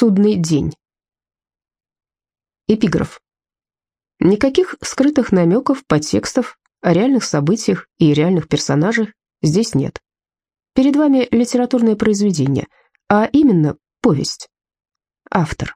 Судный день. Эпиграф. Никаких скрытых намеков, подтекстов о реальных событиях и реальных персонажах здесь нет. Перед вами литературное произведение, а именно повесть. Автор.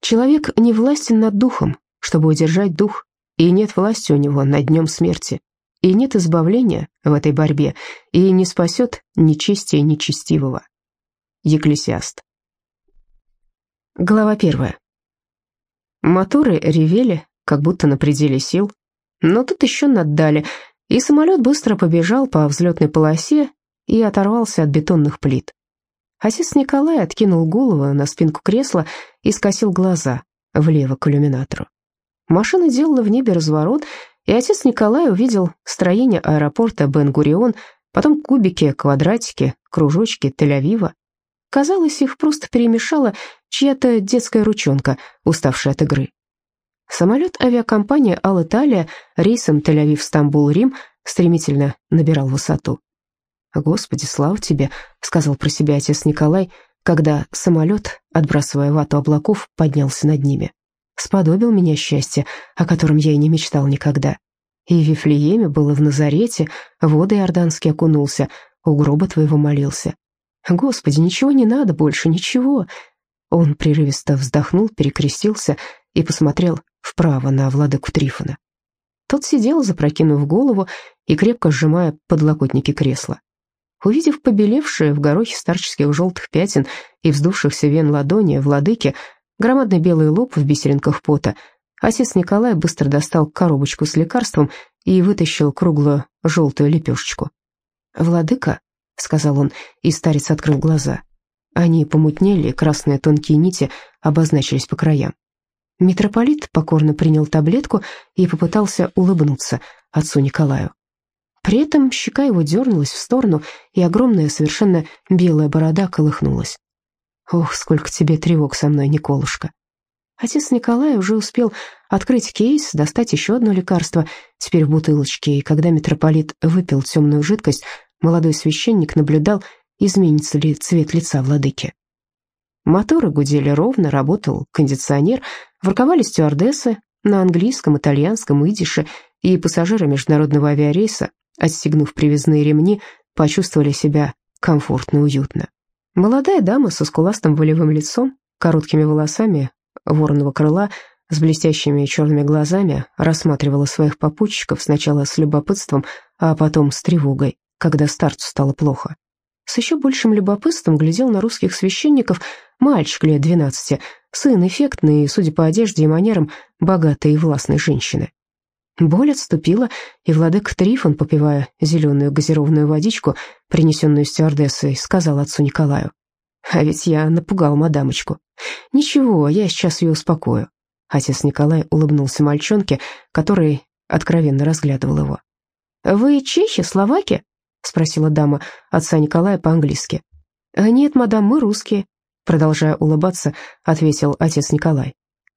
Человек не властен над духом, чтобы удержать дух, и нет власти у него над днем смерти, и нет избавления в этой борьбе, и не спасет нечестие нечестивого. Екклесиаст. Глава первая. Моторы ревели, как будто на пределе сил, но тут еще наддали, и самолет быстро побежал по взлетной полосе и оторвался от бетонных плит. Отец Николай откинул голову на спинку кресла и скосил глаза влево к иллюминатору. Машина делала в небе разворот, и отец Николай увидел строение аэропорта Бен-Гурион, потом кубики, квадратики, кружочки Тель-Авива. Казалось, их просто перемешала чья-то детская ручонка, уставшая от игры. Самолет авиакомпании «Ал-Италия» рейсом Тель-Авив-Стамбул-Рим стремительно набирал высоту. «Господи, слава тебе», — сказал про себя отец Николай, когда самолет, отбрасывая вату облаков, поднялся над ними. «Сподобил меня счастье, о котором я и не мечтал никогда. И в Вифлееме было в Назарете, воды иорданские окунулся, у гроба твоего молился. Господи, ничего не надо больше, ничего. Он прерывисто вздохнул, перекрестился и посмотрел вправо на владыку Трифона. Тот сидел, запрокинув голову и крепко сжимая подлокотники кресла. Увидев побелевшие в горохе старческих желтых пятен и вздувшихся вен ладони владыки, громадный белый лоб в бисеринках пота, отец Николай быстро достал коробочку с лекарством и вытащил круглую желтую лепешечку. «Владыка», — сказал он, и старец открыл глаза. Они помутнели, красные тонкие нити обозначились по краям. Митрополит покорно принял таблетку и попытался улыбнуться отцу Николаю. При этом щека его дернулась в сторону, и огромная, совершенно белая борода колыхнулась. «Ох, сколько тебе тревог со мной, Николушка!» Отец Николай уже успел открыть кейс, достать еще одно лекарство, теперь в бутылочке, и когда митрополит выпил темную жидкость, молодой священник наблюдал, изменится ли цвет лица владыки. Моторы гудели ровно, работал кондиционер, ворковали стюардессы на английском, итальянском, идише, и пассажиры международного авиарейса, отстегнув привязные ремни, почувствовали себя комфортно и уютно. Молодая дама со скуластым волевым лицом, короткими волосами вороного крыла, с блестящими черными глазами рассматривала своих попутчиков сначала с любопытством, а потом с тревогой, когда старцу стало плохо. С еще большим любопытством глядел на русских священников мальчик лет двенадцати, сын эффектный, судя по одежде и манерам, богатой и властной женщины. Боль отступила, и владык Трифон, попивая зеленую газированную водичку, принесенную стюардессой, сказал отцу Николаю. «А ведь я напугал мадамочку. Ничего, я сейчас ее успокою». Отец Николай улыбнулся мальчонке, который откровенно разглядывал его. «Вы чехи, словаки?» — спросила дама отца Николая по-английски. «А «Нет, мадам, мы русские», — продолжая улыбаться, ответил отец Николай.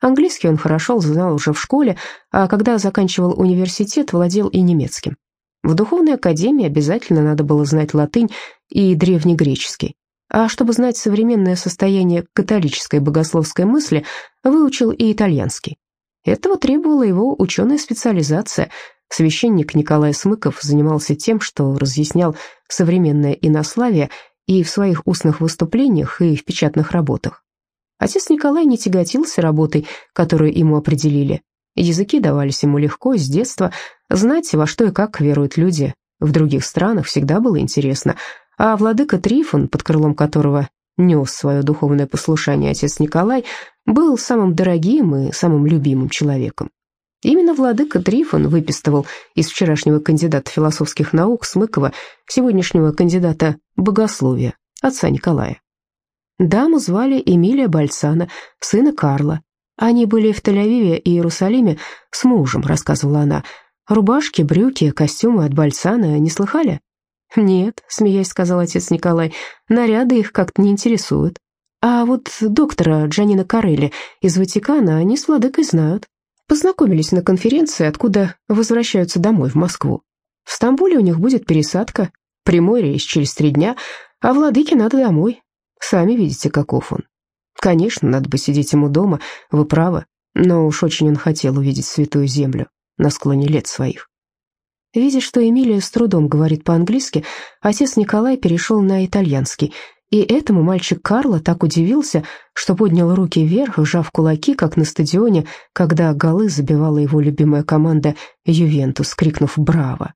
Английский он хорошо знал уже в школе, а когда заканчивал университет, владел и немецким. В духовной академии обязательно надо было знать латынь и древнегреческий. А чтобы знать современное состояние католической богословской мысли, выучил и итальянский. Этого требовала его ученая специализация — Священник Николай Смыков занимался тем, что разъяснял современное инославие и в своих устных выступлениях, и в печатных работах. Отец Николай не тяготился работой, которую ему определили. Языки давались ему легко, с детства. Знать, во что и как веруют люди в других странах, всегда было интересно. А владыка Трифон, под крылом которого нес свое духовное послушание отец Николай, был самым дорогим и самым любимым человеком. Именно владыка Трифон выпистывал из вчерашнего кандидата философских наук Смыкова сегодняшнего кандидата богословия, отца Николая. Даму звали Эмилия Бальцана, сына Карла. Они были в Тель-Авиве и Иерусалиме с мужем, рассказывала она. Рубашки, брюки, костюмы от Бальцана не слыхали? «Нет», — смеясь сказал отец Николай, — «наряды их как-то не интересуют. А вот доктора Джанина Карелли из Ватикана они с владыкой знают. Познакомились на конференции, откуда возвращаются домой, в Москву. В Стамбуле у них будет пересадка, прямой рейс через три дня, а владыке надо домой. Сами видите, каков он. Конечно, надо бы сидеть ему дома, вы правы, но уж очень он хотел увидеть святую землю на склоне лет своих. Видя, что Эмилия с трудом говорит по-английски, отец Николай перешел на итальянский, и этому мальчик Карло так удивился, что поднял руки вверх, сжав кулаки, как на стадионе, когда голы забивала его любимая команда «Ювентус», крикнув «Браво!».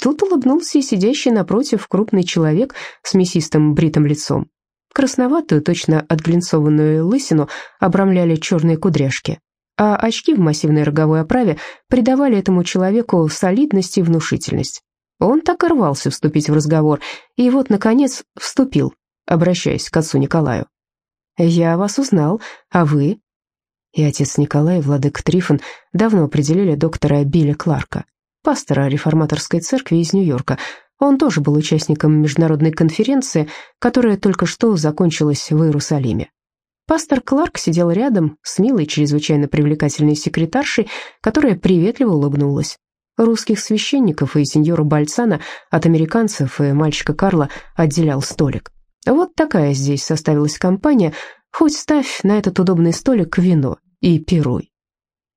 Тут улыбнулся и сидящий напротив крупный человек с мясистым бритым лицом. Красноватую, точно отглинцованную лысину обрамляли черные кудряшки, а очки в массивной роговой оправе придавали этому человеку солидность и внушительность. Он так и рвался вступить в разговор, и вот, наконец, вступил, обращаясь к отцу Николаю. «Я вас узнал, а вы?» И отец Николай и владык Трифон давно определили доктора Билля Кларка, пастора реформаторской церкви из Нью-Йорка. Он тоже был участником международной конференции, которая только что закончилась в Иерусалиме. Пастор Кларк сидел рядом с милой, чрезвычайно привлекательной секретаршей, которая приветливо улыбнулась. Русских священников и сеньора Бальцана от американцев и мальчика Карла отделял столик. Вот такая здесь составилась компания, хоть ставь на этот удобный столик вино и пируй.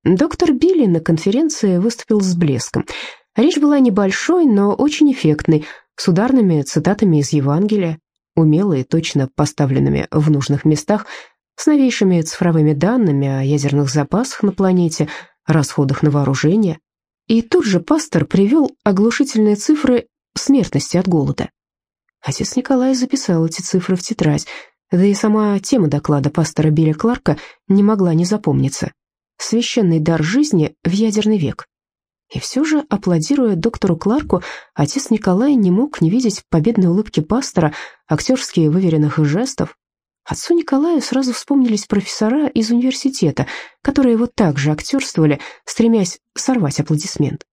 Доктор Билли на конференции выступил с блеском. Речь была небольшой, но очень эффектной, с ударными цитатами из Евангелия, умело и точно поставленными в нужных местах, с новейшими цифровыми данными о ядерных запасах на планете, расходах на вооружение. И тут же пастор привел оглушительные цифры смертности от голода. Отец Николай записал эти цифры в тетрадь, да и сама тема доклада пастора Билля Кларка не могла не запомниться. «Священный дар жизни в ядерный век». И все же, аплодируя доктору Кларку, отец Николай не мог не видеть победной улыбки пастора, актерские выверенных жестов. Отцу Николаю сразу вспомнились профессора из университета, которые вот так же актерствовали, стремясь сорвать аплодисмент.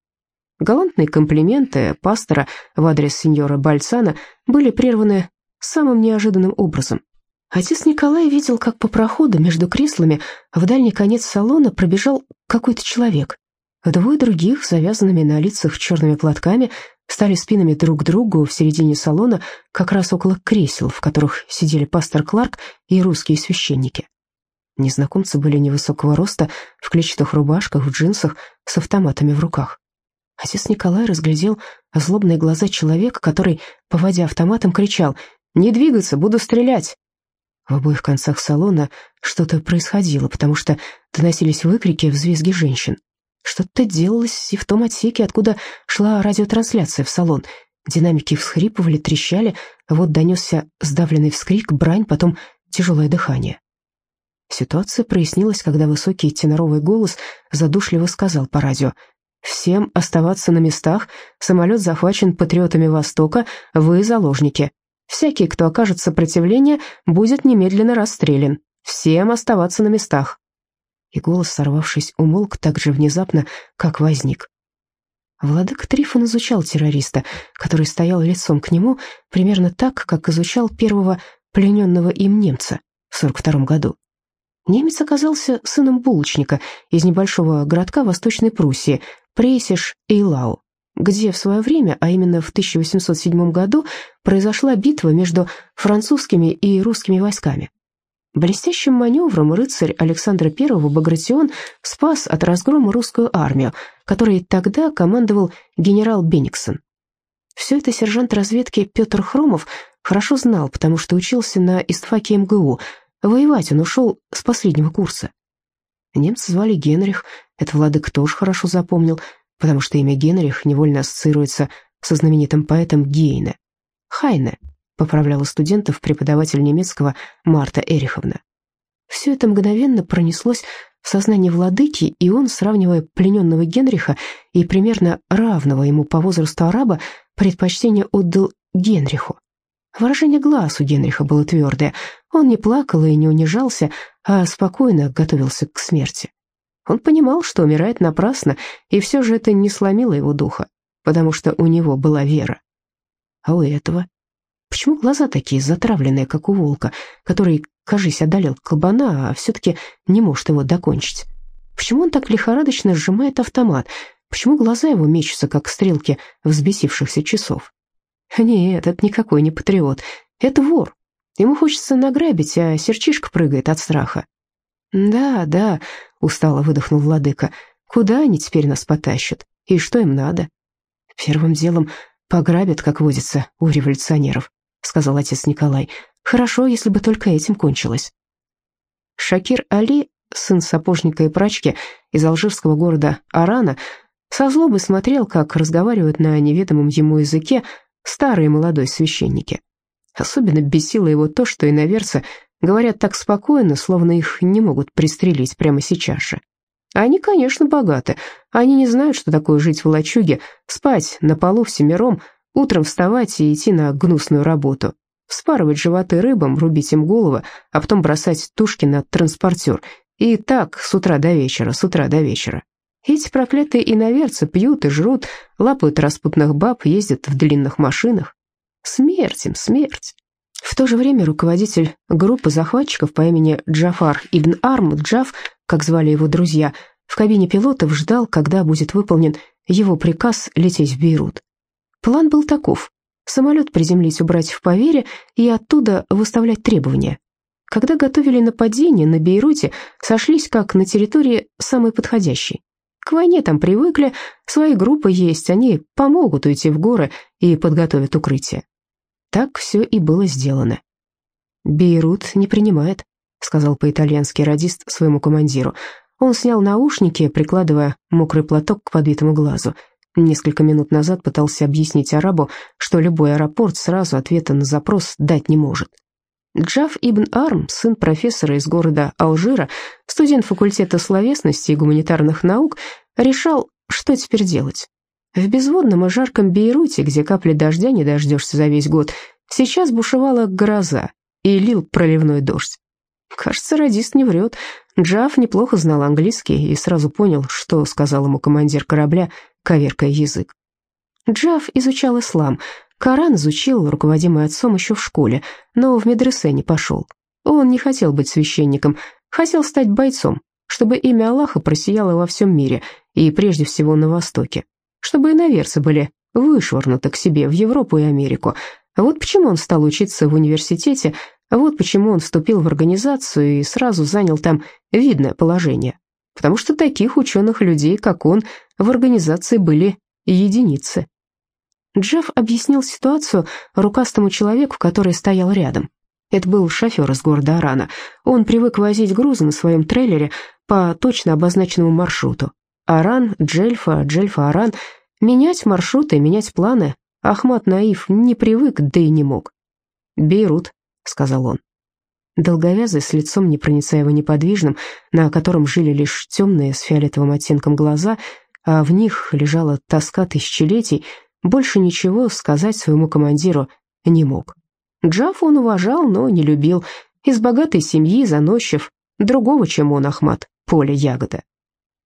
Галантные комплименты пастора в адрес сеньора Бальцана были прерваны самым неожиданным образом. Отец Николай видел, как по проходу между креслами в дальний конец салона пробежал какой-то человек. Двое других, завязанными на лицах черными платками, стали спинами друг к другу в середине салона, как раз около кресел, в которых сидели пастор Кларк и русские священники. Незнакомцы были невысокого роста, в клетчатых рубашках, в джинсах, с автоматами в руках. Отец Николай разглядел злобные глаза человека, который, поводя автоматом, кричал «Не двигаться, буду стрелять!». В обоих концах салона что-то происходило, потому что доносились выкрики, взвизги женщин. Что-то делалось и в том отсеке, откуда шла радиотрансляция в салон. Динамики всхрипывали, трещали, вот донесся сдавленный вскрик, брань, потом тяжелое дыхание. Ситуация прояснилась, когда высокий теноровый голос задушливо сказал по радио Всем оставаться на местах. Самолет захвачен патриотами Востока. Вы заложники. Всякий, кто окажет сопротивление, будет немедленно расстрелян. Всем оставаться на местах». И голос, сорвавшись, умолк так же внезапно, как возник. Владык Трифон изучал террориста, который стоял лицом к нему, примерно так, как изучал первого плененного им немца в 42 году. Немец оказался сыном булочника из небольшого городка Восточной Пруссии, Прейсиш-Эйлау, где в свое время, а именно в 1807 году, произошла битва между французскими и русскими войсками. Блестящим маневром рыцарь Александра I Багратион спас от разгрома русскую армию, которой тогда командовал генерал Бениксон. Все это сержант разведки Петр Хромов хорошо знал, потому что учился на истфаке МГУ. Воевать он ушел с последнего курса. Немца звали Генрих, это Владык тоже хорошо запомнил, потому что имя Генрих невольно ассоциируется со знаменитым поэтом Гейне. Хайне, поправляла студентов преподаватель немецкого Марта Эриховна. Все это мгновенно пронеслось в сознании владыки, и он, сравнивая плененного Генриха и примерно равного ему по возрасту араба, предпочтение отдал Генриху. Выражение глаз у Генриха было твердое. Он не плакал и не унижался, а спокойно готовился к смерти. Он понимал, что умирает напрасно, и все же это не сломило его духа, потому что у него была вера. А у этого? Почему глаза такие затравленные, как у волка, который, кажись, одолел кабана, а все-таки не может его докончить? Почему он так лихорадочно сжимает автомат? Почему глаза его мечутся, как стрелки взбесившихся часов? Нет, это никакой не патриот, это вор. Ему хочется награбить, а серчишка прыгает от страха. «Да, да», — устало выдохнул владыка, — «куда они теперь нас потащат? И что им надо?» «Первым делом пограбят, как водится, у революционеров», — сказал отец Николай. «Хорошо, если бы только этим кончилось». Шакир Али, сын сапожника и прачки из алжирского города Арана, со злобой смотрел, как разговаривают на неведомом ему языке старые молодой священники. Особенно бесило его то, что иноверцы говорят так спокойно, словно их не могут пристрелить прямо сейчас же. Они, конечно, богаты. Они не знают, что такое жить в лачуге, спать на полу всемиром, утром вставать и идти на гнусную работу. Вспарывать животы рыбам, рубить им головы, а потом бросать тушки на транспортер. И так с утра до вечера, с утра до вечера. Эти проклятые иноверцы пьют и жрут, лапают распутных баб, ездят в длинных машинах. Смерть им, смерть. В то же время руководитель группы захватчиков по имени Джафар Ибн Арм, Джаф, как звали его друзья, в кабине пилотов ждал, когда будет выполнен его приказ лететь в Бейрут. План был таков. Самолет приземлить у братьев по и оттуда выставлять требования. Когда готовили нападение на Бейруте, сошлись как на территории самой подходящей. К войне там привыкли, свои группы есть, они помогут уйти в горы и подготовят укрытие. Так все и было сделано. «Бейрут не принимает», — сказал по-итальянски радист своему командиру. Он снял наушники, прикладывая мокрый платок к подбитому глазу. Несколько минут назад пытался объяснить арабу, что любой аэропорт сразу ответа на запрос дать не может. Джаф Ибн Арм, сын профессора из города Алжира, студент факультета словесности и гуманитарных наук, решал, что теперь делать. В безводном и жарком Бейруте, где капли дождя не дождешься за весь год, сейчас бушевала гроза и лил проливной дождь. Кажется, радист не врет. Джаф неплохо знал английский и сразу понял, что сказал ему командир корабля, коверкая язык. Джаф изучал ислам. Коран изучил, руководимый отцом еще в школе, но в медресе не пошел. Он не хотел быть священником, хотел стать бойцом, чтобы имя Аллаха просияло во всем мире и прежде всего на Востоке чтобы иноверцы были вышвырнуты к себе в Европу и Америку. Вот почему он стал учиться в университете, вот почему он вступил в организацию и сразу занял там видное положение. Потому что таких ученых людей, как он, в организации были единицы. Джефф объяснил ситуацию рукастому человеку, который стоял рядом. Это был шофер из города Арана. Он привык возить грузы на своем трейлере по точно обозначенному маршруту. Аран, Джельфа, Джельфа, Аран. Менять маршруты, менять планы Ахмат Наив не привык, да и не мог. «Бейрут», — сказал он. Долговязый, с лицом непроницаемо неподвижным, на котором жили лишь темные с фиолетовым оттенком глаза, а в них лежала тоска тысячелетий, больше ничего сказать своему командиру не мог. Джаф он уважал, но не любил. Из богатой семьи, заносчив, другого, чем он, Ахмат, поле ягода.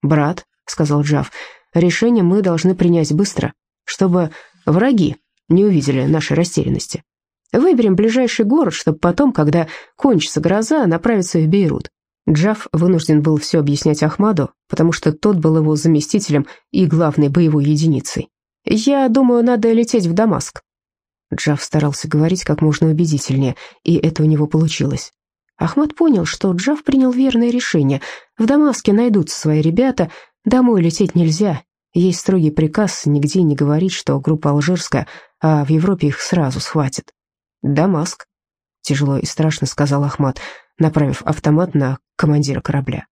«Брат», сказал Джав. «Решение мы должны принять быстро, чтобы враги не увидели нашей растерянности. Выберем ближайший город, чтобы потом, когда кончится гроза, направиться в Бейрут». Джав вынужден был все объяснять Ахмаду, потому что тот был его заместителем и главной боевой единицей. «Я думаю, надо лететь в Дамаск». Джав старался говорить как можно убедительнее, и это у него получилось. Ахмад понял, что Джав принял верное решение. В Дамаске найдутся свои ребята, Домой лететь нельзя. Есть строгий приказ нигде не говорить, что группа алжирская, а в Европе их сразу схватят. «Дамаск», — тяжело и страшно сказал Ахмат, направив автомат на командира корабля.